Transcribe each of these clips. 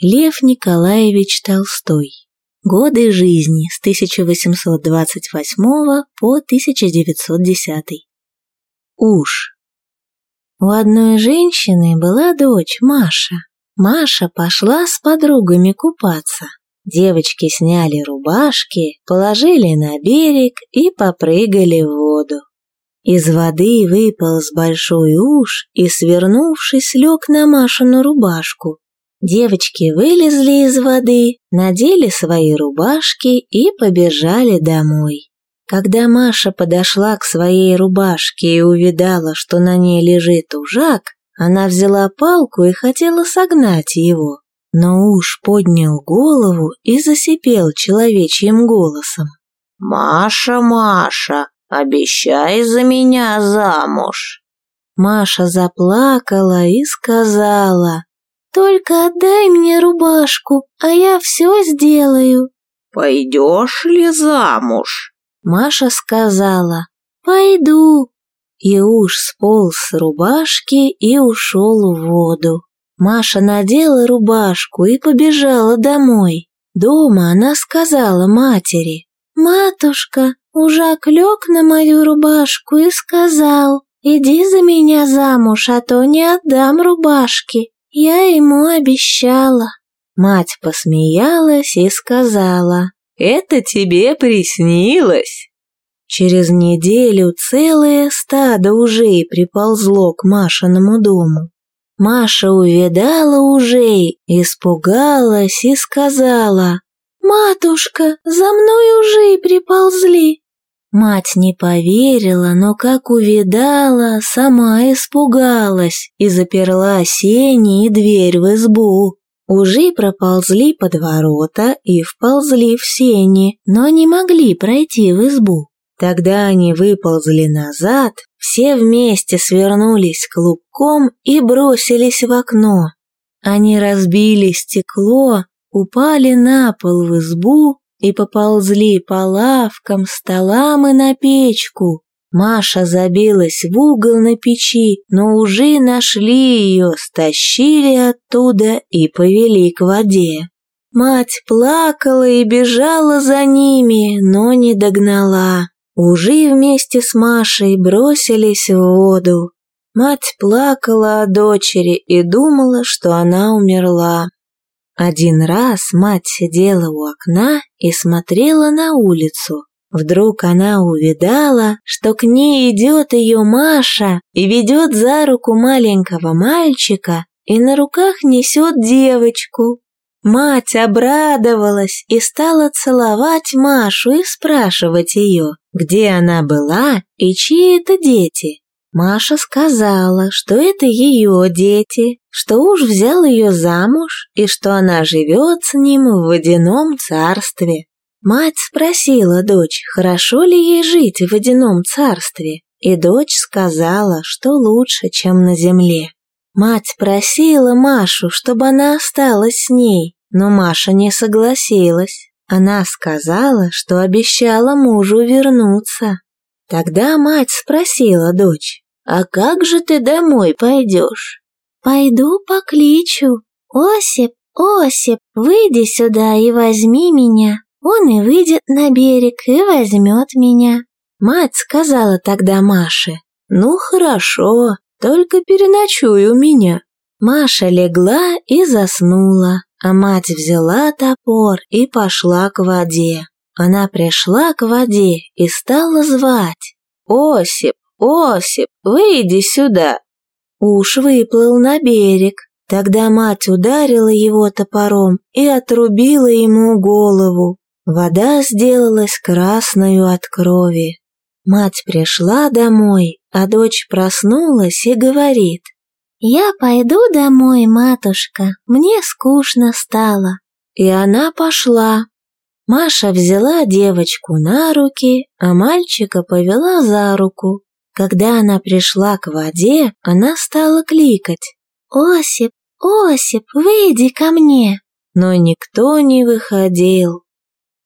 Лев Николаевич Толстой. Годы жизни с 1828 по 1910. Уж. У одной женщины была дочь Маша. Маша пошла с подругами купаться. Девочки сняли рубашки, положили на берег и попрыгали в воду. Из воды выпал с большой уж и, свернувшись, лег на Машину рубашку, Девочки вылезли из воды, надели свои рубашки и побежали домой. Когда Маша подошла к своей рубашке и увидала, что на ней лежит ужак, она взяла палку и хотела согнать его. Но уж поднял голову и засипел человечьим голосом. «Маша, Маша, обещай за меня замуж!» Маша заплакала и сказала, только отдай мне рубашку, а я все сделаю. Пойдешь ли замуж? Маша сказала, пойду. И уж сполз с рубашки и ушел в воду. Маша надела рубашку и побежала домой. Дома она сказала матери, «Матушка, ужак лег на мою рубашку и сказал, иди за меня замуж, а то не отдам рубашки». Я ему обещала. Мать посмеялась и сказала, «Это тебе приснилось». Через неделю целое стадо ужей приползло к Машиному дому. Маша увидала ужей, испугалась и сказала, «Матушка, за мной ужи приползли, Мать не поверила, но как увидала, сама испугалась и заперла сени и дверь в избу. Ужи проползли под ворота и вползли в сени, но не могли пройти в избу. Тогда они выползли назад, все вместе свернулись клубком и бросились в окно. Они разбили стекло, упали на пол в избу и поползли по лавкам, столам и на печку. Маша забилась в угол на печи, но уже нашли ее, стащили оттуда и повели к воде. Мать плакала и бежала за ними, но не догнала. Ужи вместе с Машей бросились в воду. Мать плакала о дочери и думала, что она умерла. Один раз мать сидела у окна и смотрела на улицу. Вдруг она увидала, что к ней идет ее Маша и ведет за руку маленького мальчика и на руках несет девочку. Мать обрадовалась и стала целовать Машу и спрашивать ее, где она была и чьи это дети. Маша сказала, что это ее дети, что уж взял ее замуж и что она живет с ним в водяном царстве. Мать спросила дочь, хорошо ли ей жить в водяном царстве, и дочь сказала, что лучше, чем на земле. Мать просила Машу, чтобы она осталась с ней, но Маша не согласилась. Она сказала, что обещала мужу вернуться. Тогда мать спросила дочь, «А как же ты домой пойдешь?» «Пойду покличу. Осип, Осип, выйди сюда и возьми меня. Он и выйдет на берег и возьмет меня». Мать сказала тогда Маше, «Ну хорошо, только переночуй у меня». Маша легла и заснула, а мать взяла топор и пошла к воде. Она пришла к воде и стала звать. «Осип, Осип, выйди сюда!» Уж выплыл на берег. Тогда мать ударила его топором и отрубила ему голову. Вода сделалась красною от крови. Мать пришла домой, а дочь проснулась и говорит. «Я пойду домой, матушка, мне скучно стало». И она пошла. Маша взяла девочку на руки, а мальчика повела за руку. Когда она пришла к воде, она стала кликать. «Осип, Осип, выйди ко мне!» Но никто не выходил.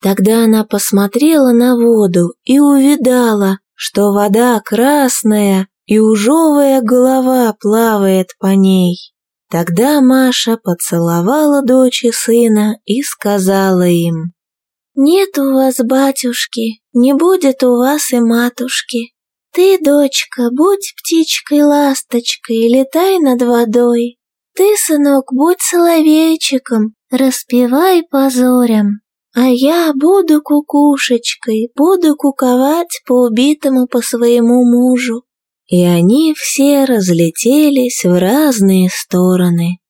Тогда она посмотрела на воду и увидала, что вода красная и ужовая голова плавает по ней. Тогда Маша поцеловала дочь и сына и сказала им, «Нет у вас батюшки, не будет у вас и матушки. Ты, дочка, будь птичкой-ласточкой, летай над водой. Ты, сынок, будь соловейчиком, распевай по зорям. А я буду кукушечкой, буду куковать по убитому по своему мужу. И они все разлетелись в разные стороны.